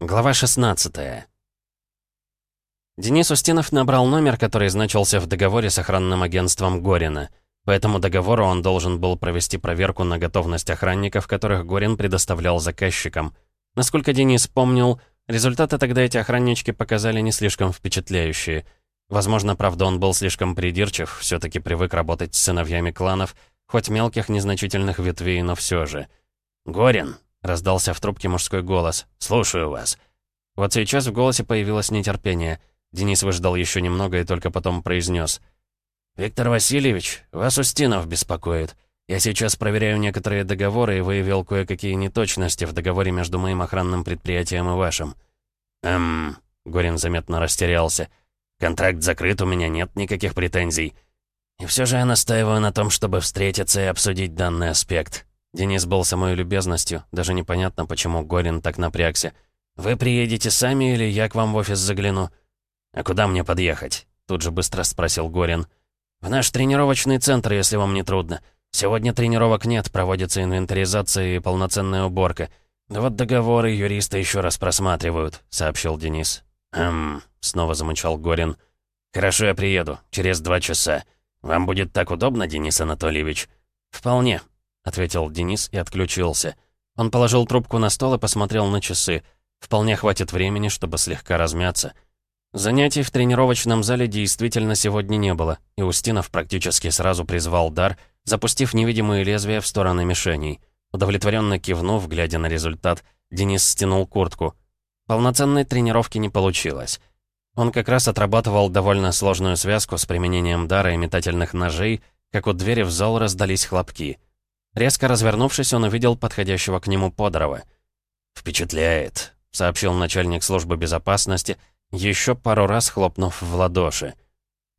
Глава 16 Денис Устинов набрал номер, который значился в договоре с охранным агентством Горина. По этому договору он должен был провести проверку на готовность охранников, которых Горин предоставлял заказчикам. Насколько Денис помнил, результаты тогда эти охраннички показали не слишком впечатляющие. Возможно, правда, он был слишком придирчив, все таки привык работать с сыновьями кланов, хоть мелких незначительных ветвей, но все же. «Горин!» — раздался в трубке мужской голос. «Слушаю вас». Вот сейчас в голосе появилось нетерпение. Денис выждал еще немного и только потом произнес. «Виктор Васильевич, вас Устинов беспокоит. Я сейчас проверяю некоторые договоры и выявил кое-какие неточности в договоре между моим охранным предприятием и вашим». «Эм...» — Горин заметно растерялся. «Контракт закрыт, у меня нет никаких претензий». «И все же я настаиваю на том, чтобы встретиться и обсудить данный аспект. Денис был самой любезностью, даже непонятно, почему Горин так напрягся. «Вы приедете сами или я к вам в офис загляну?» «А куда мне подъехать?» Тут же быстро спросил Горин. «В наш тренировочный центр, если вам не трудно. Сегодня тренировок нет, проводится инвентаризация и полноценная уборка. Да вот договоры юристы еще раз просматривают», — сообщил Денис. «Эм...» — снова замычал Горин. «Хорошо, я приеду. Через два часа. Вам будет так удобно, Денис Анатольевич?» «Вполне», ответил Денис и отключился. Он положил трубку на стол и посмотрел на часы. Вполне хватит времени, чтобы слегка размяться. Занятий в тренировочном зале действительно сегодня не было, и Устинов практически сразу призвал дар, запустив невидимые лезвия в стороны мишеней. Удовлетворенно кивнув, глядя на результат, Денис стянул куртку. Полноценной тренировки не получилось. Он как раз отрабатывал довольно сложную связку с применением дара и метательных ножей, как у двери в зал раздались хлопки — Резко развернувшись, он увидел подходящего к нему Подорова. «Впечатляет», — сообщил начальник службы безопасности, еще пару раз хлопнув в ладоши.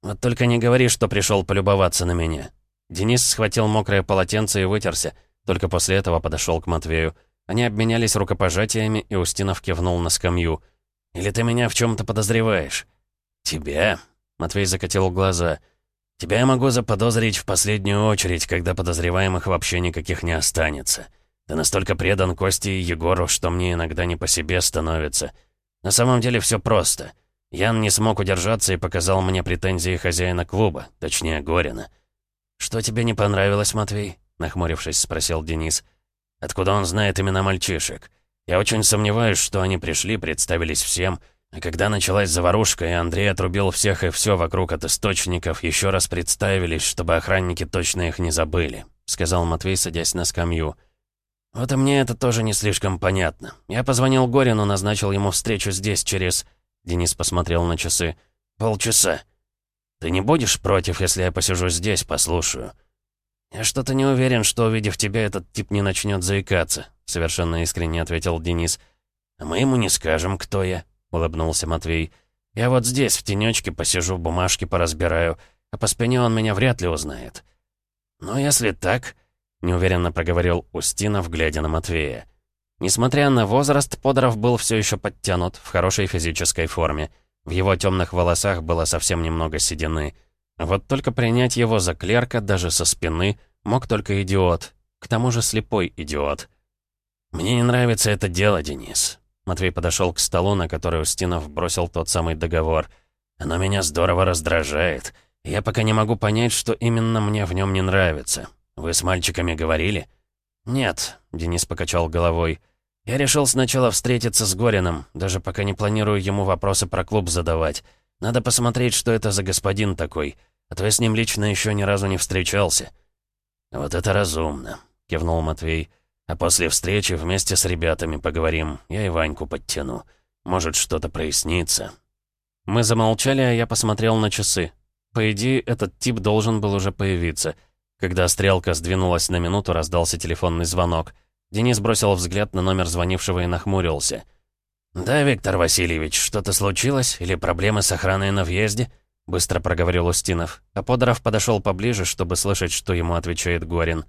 «Вот только не говори, что пришел полюбоваться на меня». Денис схватил мокрое полотенце и вытерся, только после этого подошел к Матвею. Они обменялись рукопожатиями, и Устинов кивнул на скамью. «Или ты меня в чем то подозреваешь?» «Тебя?» — Матвей закатил глаза. Тебя я могу заподозрить в последнюю очередь, когда подозреваемых вообще никаких не останется. Ты настолько предан Косте и Егору, что мне иногда не по себе становится. На самом деле все просто. Ян не смог удержаться и показал мне претензии хозяина клуба, точнее Горина. «Что тебе не понравилось, Матвей?» — нахмурившись, спросил Денис. «Откуда он знает имена мальчишек? Я очень сомневаюсь, что они пришли, представились всем, а когда началась заварушка, и Андрей отрубил всех и все вокруг от источников, еще раз представились, чтобы охранники точно их не забыли», — сказал Матвей, садясь на скамью. «Вот и мне это тоже не слишком понятно. Я позвонил Горину, назначил ему встречу здесь через...» Денис посмотрел на часы. «Полчаса. Ты не будешь против, если я посижу здесь, послушаю?» «Я что-то не уверен, что, увидев тебя, этот тип не начнет заикаться», — совершенно искренне ответил Денис. «А мы ему не скажем, кто я», — улыбнулся Матвей. «Я вот здесь, в тенечке, посижу, бумажки поразбираю, а по спине он меня вряд ли узнает». «Ну, если так...» — неуверенно проговорил Устинов, глядя на Матвея. Несмотря на возраст, Подоров был все еще подтянут, в хорошей физической форме. В его темных волосах было совсем немного седины. Вот только принять его за клерка даже со спины мог только идиот. К тому же слепой идиот. «Мне не нравится это дело, Денис. Матвей подошел к столу, на который Устинов бросил тот самый договор. «Оно меня здорово раздражает. Я пока не могу понять, что именно мне в нем не нравится. Вы с мальчиками говорили?» «Нет», — Денис покачал головой. «Я решил сначала встретиться с Гориным, даже пока не планирую ему вопросы про клуб задавать. Надо посмотреть, что это за господин такой, а то я с ним лично еще ни разу не встречался». «Вот это разумно», — кивнул Матвей. А после встречи вместе с ребятами поговорим. Я и Ваньку подтяну. Может, что-то прояснится». Мы замолчали, а я посмотрел на часы. По идее, этот тип должен был уже появиться. Когда стрелка сдвинулась на минуту, раздался телефонный звонок. Денис бросил взгляд на номер звонившего и нахмурился. «Да, Виктор Васильевич, что-то случилось? Или проблемы с охраной на въезде?» Быстро проговорил Устинов. А Подоров подошел поближе, чтобы слышать, что ему отвечает Горин. «Да».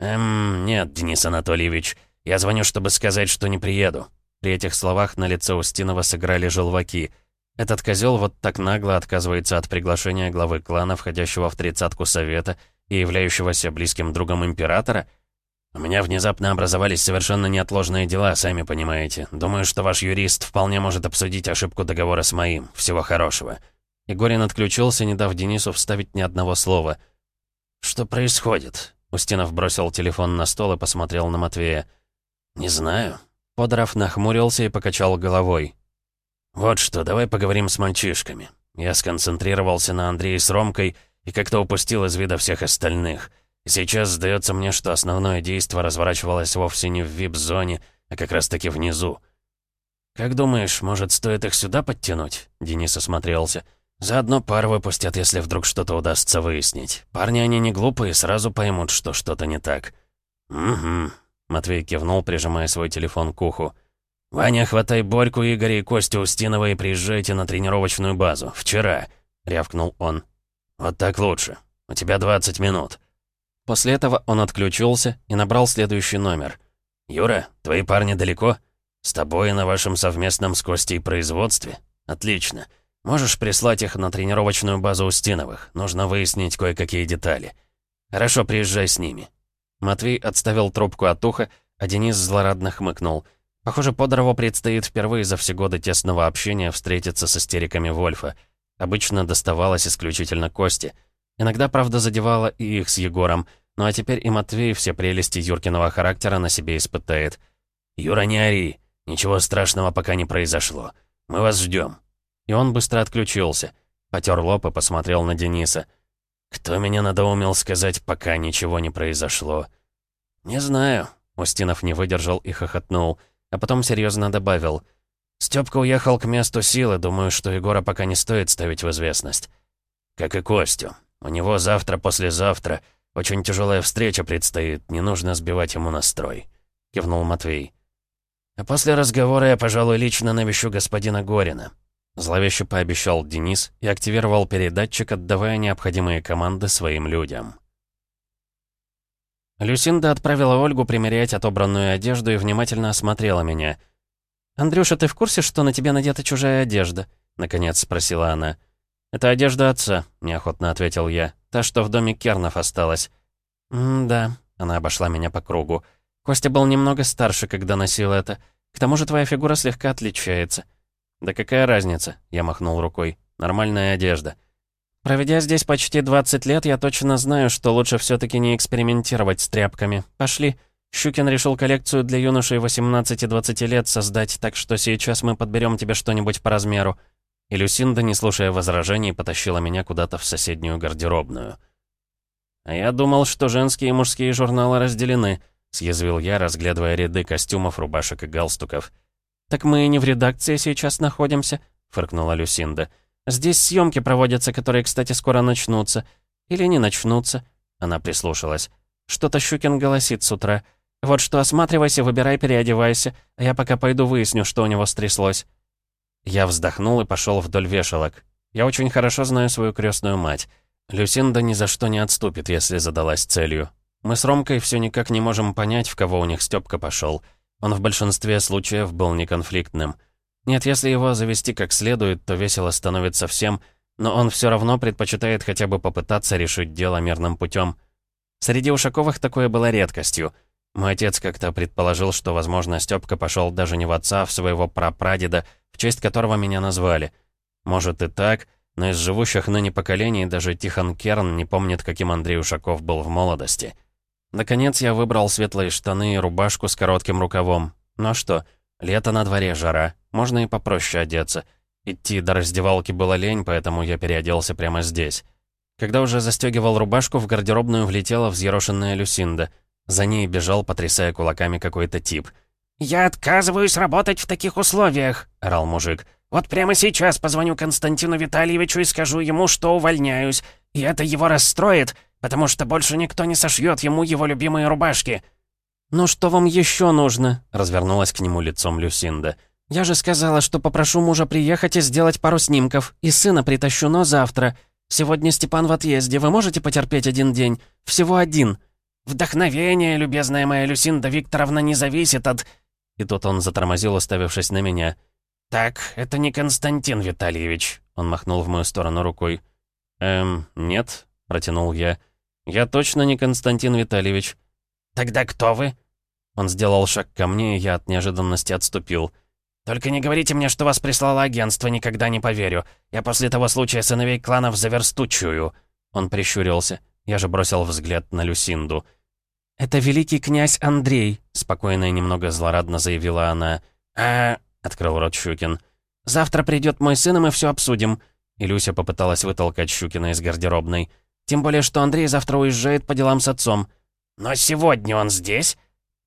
«Эм, нет, Денис Анатольевич. Я звоню, чтобы сказать, что не приеду». При этих словах на лице Устинова сыграли желваки. Этот козел вот так нагло отказывается от приглашения главы клана, входящего в тридцатку совета и являющегося близким другом императора? У меня внезапно образовались совершенно неотложные дела, сами понимаете. Думаю, что ваш юрист вполне может обсудить ошибку договора с моим. Всего хорошего». Егорин отключился, не дав Денису вставить ни одного слова. «Что происходит?» Устинов бросил телефон на стол и посмотрел на Матвея. «Не знаю». Подоров нахмурился и покачал головой. «Вот что, давай поговорим с мальчишками. Я сконцентрировался на Андрее с Ромкой и как-то упустил из вида всех остальных. И сейчас сдается мне, что основное действо разворачивалось вовсе не в вип-зоне, а как раз-таки внизу. «Как думаешь, может, стоит их сюда подтянуть?» Денис осмотрелся. «Заодно пар выпустят, если вдруг что-то удастся выяснить. Парни они не глупые, сразу поймут, что что-то не так». «Угу», — Матвей кивнул, прижимая свой телефон к уху. «Ваня, хватай Борьку, Игоря и Костю Устинова и приезжайте на тренировочную базу. Вчера», — рявкнул он. «Вот так лучше. У тебя 20 минут». После этого он отключился и набрал следующий номер. «Юра, твои парни далеко? С тобой на вашем совместном с Костей производстве? Отлично. Можешь прислать их на тренировочную базу Устиновых. Нужно выяснить кое-какие детали. Хорошо, приезжай с ними». Матвей отставил трубку от уха, а Денис злорадно хмыкнул. Похоже, Подорову предстоит впервые за все годы тесного общения встретиться с истериками Вольфа. Обычно доставалось исключительно Кости. Иногда, правда, задевала и их с Егором, ну а теперь и Матвей все прелести Юркиного характера на себе испытает. «Юра, не ори. Ничего страшного пока не произошло. Мы вас ждем. И он быстро отключился. Потер лоб и посмотрел на Дениса. «Кто меня надоумел сказать, пока ничего не произошло?» «Не знаю». Устинов не выдержал и хохотнул, а потом серьезно добавил. «Стёпка уехал к месту силы, думаю, что Егора пока не стоит ставить в известность». «Как и Костю. У него завтра-послезавтра очень тяжелая встреча предстоит, не нужно сбивать ему настрой», — кивнул Матвей. «А после разговора я, пожалуй, лично навещу господина Горина», — зловеще пообещал Денис и активировал передатчик, отдавая необходимые команды своим людям. Люсинда отправила Ольгу примерять отобранную одежду и внимательно осмотрела меня. «Андрюша, ты в курсе, что на тебе надета чужая одежда?» — наконец спросила она. «Это одежда отца», — неохотно ответил я. «Та, что в доме Кернов осталась». «М-да», — она обошла меня по кругу. «Костя был немного старше, когда носил это. К тому же твоя фигура слегка отличается». «Да какая разница?» — я махнул рукой. «Нормальная одежда». «Проведя здесь почти 20 лет, я точно знаю, что лучше все таки не экспериментировать с тряпками. Пошли». Щукин решил коллекцию для юношей 18-20 лет создать, так что сейчас мы подберем тебе что-нибудь по размеру. И Люсинда, не слушая возражений, потащила меня куда-то в соседнюю гардеробную. «А я думал, что женские и мужские журналы разделены», — съязвил я, разглядывая ряды костюмов, рубашек и галстуков. «Так мы и не в редакции сейчас находимся», — фыркнула Люсинда. «Здесь съемки проводятся, которые, кстати, скоро начнутся. Или не начнутся». Она прислушалась. «Что-то Щукин голосит с утра. Вот что, осматривайся, выбирай, переодевайся, а я пока пойду выясню, что у него стряслось». Я вздохнул и пошел вдоль вешалок. Я очень хорошо знаю свою крестную мать. Люсинда ни за что не отступит, если задалась целью. Мы с Ромкой все никак не можем понять, в кого у них Степка пошел. Он в большинстве случаев был неконфликтным. Нет, если его завести как следует, то весело становится всем, но он все равно предпочитает хотя бы попытаться решить дело мирным путем. Среди Ушаковых такое было редкостью. Мой отец как-то предположил, что, возможно, Степка пошел даже не в отца, а в своего прапрадеда, в честь которого меня назвали. Может и так, но из живущих ныне поколений даже Тихон Керн не помнит, каким Андрей Ушаков был в молодости. Наконец я выбрал светлые штаны и рубашку с коротким рукавом. Ну а что, лето на дворе, жара, можно и попроще одеться. Идти до раздевалки было лень, поэтому я переоделся прямо здесь. Когда уже застегивал рубашку, в гардеробную влетела взъерошенная Люсинда. За ней бежал, потрясая кулаками какой-то тип — «Я отказываюсь работать в таких условиях», — орал мужик. «Вот прямо сейчас позвоню Константину Витальевичу и скажу ему, что увольняюсь. И это его расстроит, потому что больше никто не сошьет ему его любимые рубашки». «Ну что вам еще нужно?» — развернулась к нему лицом Люсинда. «Я же сказала, что попрошу мужа приехать и сделать пару снимков. И сына притащу, но завтра. Сегодня Степан в отъезде. Вы можете потерпеть один день? Всего один». «Вдохновение, любезная моя Люсинда Викторовна, не зависит от...» И тут он затормозил, уставившись на меня. «Так, это не Константин Витальевич», — он махнул в мою сторону рукой. «Эм, нет», — протянул я. «Я точно не Константин Витальевич». Тогда кто вы?» Он сделал шаг ко мне, и я от неожиданности отступил. «Только не говорите мне, что вас прислало агентство, никогда не поверю. Я после того случая сыновей кланов за версту чую». Он прищурился. Я же бросил взгляд на Люсинду. «Это великий князь Андрей», — спокойно и немного злорадно заявила она. «А...» — открыл рот Щукин. «Завтра придет мой сын, и мы все обсудим». И Люся попыталась вытолкать Щукина из гардеробной. «Тем более, что Андрей завтра уезжает по делам с отцом». «Но сегодня он здесь?»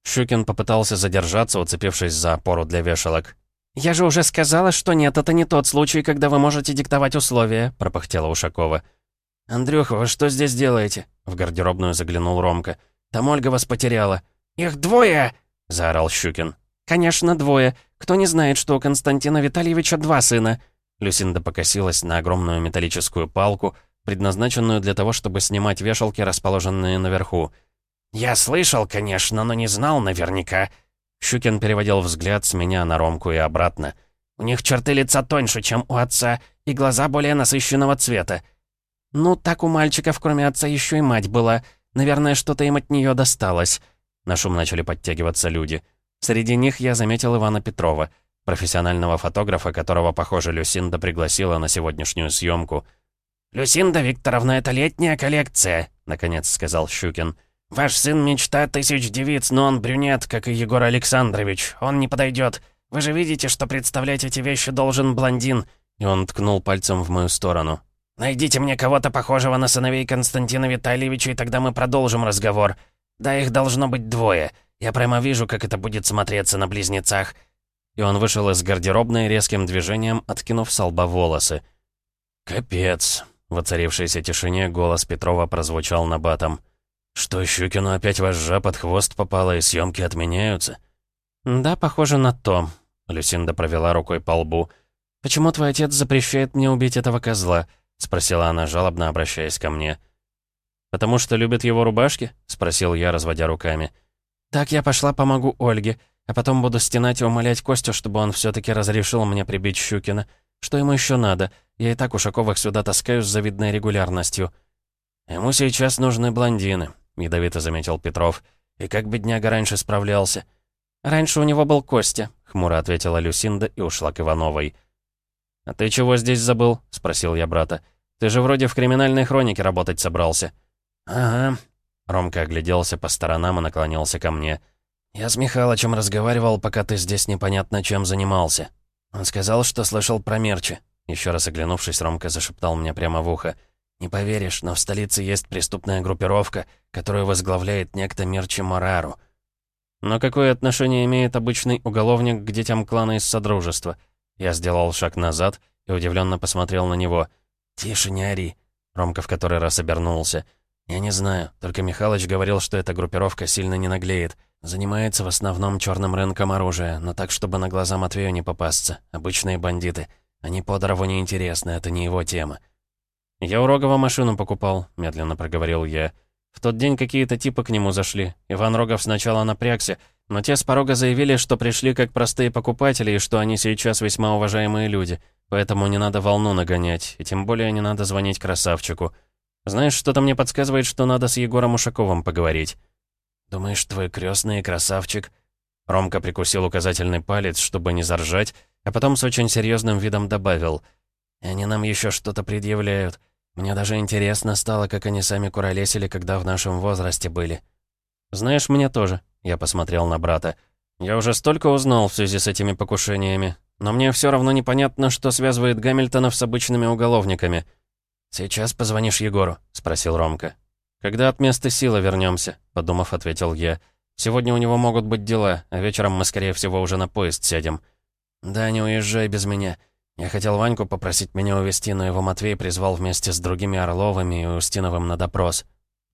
Щукин попытался задержаться, уцепившись за опору для вешалок. «Я же уже сказала, что нет, это не тот случай, когда вы можете диктовать условия», — пропыхтела Ушакова. «Андрюха, вы что здесь делаете?» — в гардеробную заглянул Ромка. «Там Ольга вас потеряла». «Их двое!» — заорал Щукин. «Конечно, двое. Кто не знает, что у Константина Витальевича два сына?» Люсинда покосилась на огромную металлическую палку, предназначенную для того, чтобы снимать вешалки, расположенные наверху. «Я слышал, конечно, но не знал наверняка», Щукин переводил взгляд с меня на Ромку и обратно. «У них черты лица тоньше, чем у отца, и глаза более насыщенного цвета». «Ну, так у мальчиков, кроме отца, еще и мать была. Наверное, что-то им от нее досталось». На шум начали подтягиваться люди. Среди них я заметил Ивана Петрова, профессионального фотографа, которого, похоже, Люсинда пригласила на сегодняшнюю съемку. «Люсинда Викторовна, это летняя коллекция», — наконец сказал Щукин. «Ваш сын мечта тысяч девиц, но он брюнет, как и Егор Александрович. Он не подойдет. Вы же видите, что представлять эти вещи должен блондин». И он ткнул пальцем в мою сторону. «Найдите мне кого-то похожего на сыновей Константина Витальевича, и тогда мы продолжим разговор. Да, их должно быть двое. Я прямо вижу, как это будет смотреться на близнецах». И он вышел из гардеробной резким движением, откинув с лба волосы. «Капец!» В воцарившейся тишине голос Петрова прозвучал на батом. «Что, Щукину опять вожжа под хвост попала и съемки отменяются?» «Да, похоже на то», — Люсинда провела рукой по лбу. «Почему твой отец запрещает мне убить этого козла?» — спросила она, жалобно обращаясь ко мне. «Потому что любит его рубашки?» — спросил я, разводя руками. «Так я пошла помогу Ольге, а потом буду стенать и умолять Костю, чтобы он все таки разрешил мне прибить Щукина. Что ему еще надо? Я и так Ушаковых сюда таскаю с завидной регулярностью». «Ему сейчас нужны блондины», — ядовито заметил Петров. «И как бедняга раньше справлялся?» «Раньше у него был Костя», — хмуро ответила Люсинда и ушла к Ивановой. «А ты чего здесь забыл?» — спросил я брата. «Ты же вроде в криминальной хронике работать собрался». «Ага». Ромка огляделся по сторонам и наклонился ко мне. «Я с Михалычем разговаривал, пока ты здесь непонятно чем занимался. Он сказал, что слышал про мерчи». Еще раз оглянувшись, Ромка зашептал мне прямо в ухо. «Не поверишь, но в столице есть преступная группировка, которую возглавляет некто Мирчи Морару». «Но какое отношение имеет обычный уголовник к детям клана из Содружества?» Я сделал шаг назад и удивленно посмотрел на него. «Тише, не ори». Ромка в который раз обернулся. «Я не знаю, только Михалыч говорил, что эта группировка сильно не наглеет. Занимается в основном черным рынком оружия, но так, чтобы на глаза Матвею не попасться. Обычные бандиты. Они Подорову не интересны, это не его тема. «Я у Рогова машину покупал», — медленно проговорил я. «В тот день какие-то типы к нему зашли. Иван Рогов сначала напрягся, но те с порога заявили, что пришли как простые покупатели и что они сейчас весьма уважаемые люди. Поэтому не надо волну нагонять, и тем более не надо звонить красавчику. Знаешь, что-то мне подсказывает, что надо с Егором Ушаковым поговорить». «Думаешь, твой крестный красавчик?» Ромка прикусил указательный палец, чтобы не заржать, а потом с очень серьезным видом добавил. «Они нам еще что-то предъявляют. Мне даже интересно стало, как они сами куролесили, когда в нашем возрасте были. «Знаешь, мне тоже», — я посмотрел на брата. «Я уже столько узнал в связи с этими покушениями, но мне все равно непонятно, что связывает Гамильтонов с обычными уголовниками». «Сейчас позвонишь Егору», — спросил Ромка. «Когда от места силы вернемся, подумав, ответил я. «Сегодня у него могут быть дела, а вечером мы, скорее всего, уже на поезд сядем». «Да, не уезжай без меня. Я хотел Ваньку попросить меня увезти, но его Матвей призвал вместе с другими Орловыми и Устиновым на допрос.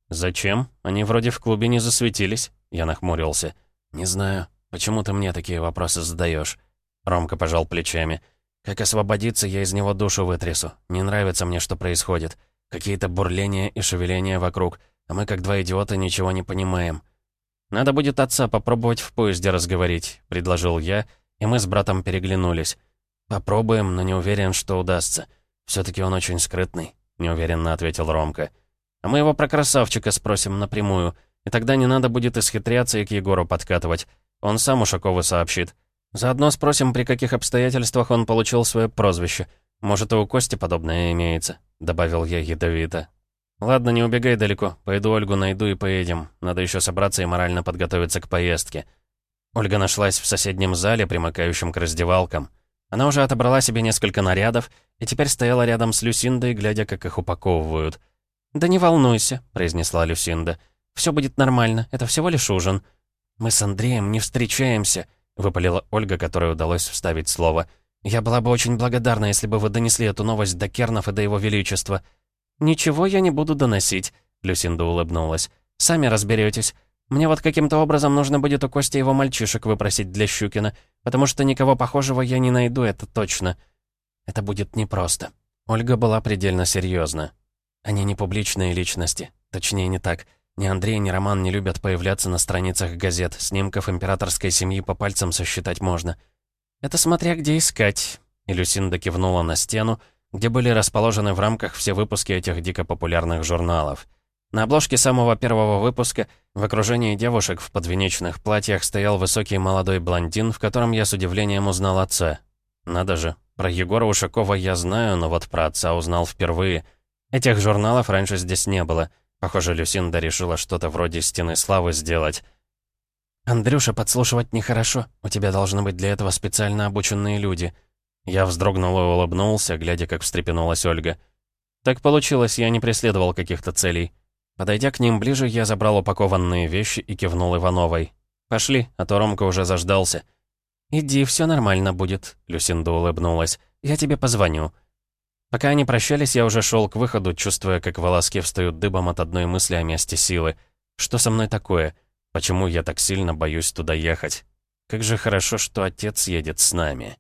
«Зачем? Они вроде в клубе не засветились?» Я нахмурился. «Не знаю. Почему ты мне такие вопросы задаешь? Ромка пожал плечами. «Как освободиться, я из него душу вытрясу. Не нравится мне, что происходит. Какие-то бурления и шевеления вокруг, а мы, как два идиота, ничего не понимаем». «Надо будет отца попробовать в поезде разговорить», — предложил я, и мы с братом переглянулись. «Попробуем, но не уверен, что удастся. Все-таки он очень скрытный», — неуверенно ответил Ромка. «А мы его про красавчика спросим напрямую. И тогда не надо будет исхитряться и к Егору подкатывать. Он сам Ушакову сообщит. Заодно спросим, при каких обстоятельствах он получил свое прозвище. Может, и у Кости подобное имеется», — добавил я ядовито. «Ладно, не убегай далеко. Пойду Ольгу найду и поедем. Надо еще собраться и морально подготовиться к поездке». Ольга нашлась в соседнем зале, примыкающем к раздевалкам. Она уже отобрала себе несколько нарядов и теперь стояла рядом с Люсиндой, глядя, как их упаковывают. «Да не волнуйся», — произнесла Люсинда. «Все будет нормально, это всего лишь ужин». «Мы с Андреем не встречаемся», — выпалила Ольга, которой удалось вставить слово. «Я была бы очень благодарна, если бы вы донесли эту новость до Кернов и до его величества». «Ничего я не буду доносить», — Люсинда улыбнулась. «Сами разберетесь. Мне вот каким-то образом нужно будет у Кости его мальчишек выпросить для Щукина, потому что никого похожего я не найду, это точно. Это будет непросто». Ольга была предельно серьезна. Они не публичные личности. Точнее, не так. Ни Андрей, ни Роман не любят появляться на страницах газет. Снимков императорской семьи по пальцам сосчитать можно. «Это смотря где искать». И Люсинда кивнула на стену, где были расположены в рамках все выпуски этих дико популярных журналов. На обложке самого первого выпуска в окружении девушек в подвенечных платьях стоял высокий молодой блондин, в котором я с удивлением узнал отца. Надо же, про Егора Ушакова я знаю, но вот про отца узнал впервые. Этих журналов раньше здесь не было. Похоже, Люсинда решила что-то вроде «Стены славы» сделать. «Андрюша, подслушивать нехорошо. У тебя должны быть для этого специально обученные люди», я вздрогнул и улыбнулся, глядя, как встрепенулась Ольга. Так получилось, я не преследовал каких-то целей. Подойдя к ним ближе, я забрал упакованные вещи и кивнул Ивановой. «Пошли, а то Ромка уже заждался». «Иди, все нормально будет», — Люсинда улыбнулась. «Я тебе позвоню». Пока они прощались, я уже шел к выходу, чувствуя, как волоски встают дыбом от одной мысли о месте силы. Что со мной такое? Почему я так сильно боюсь туда ехать? Как же хорошо, что отец едет с нами.